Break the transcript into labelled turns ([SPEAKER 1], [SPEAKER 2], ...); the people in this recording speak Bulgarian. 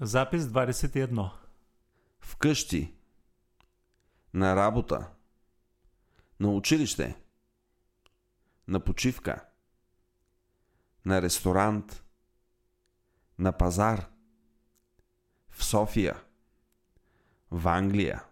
[SPEAKER 1] Запис 21.
[SPEAKER 2] Вкъщи. На работа. На училище. На почивка. На ресторант. На пазар. В София. В Англия.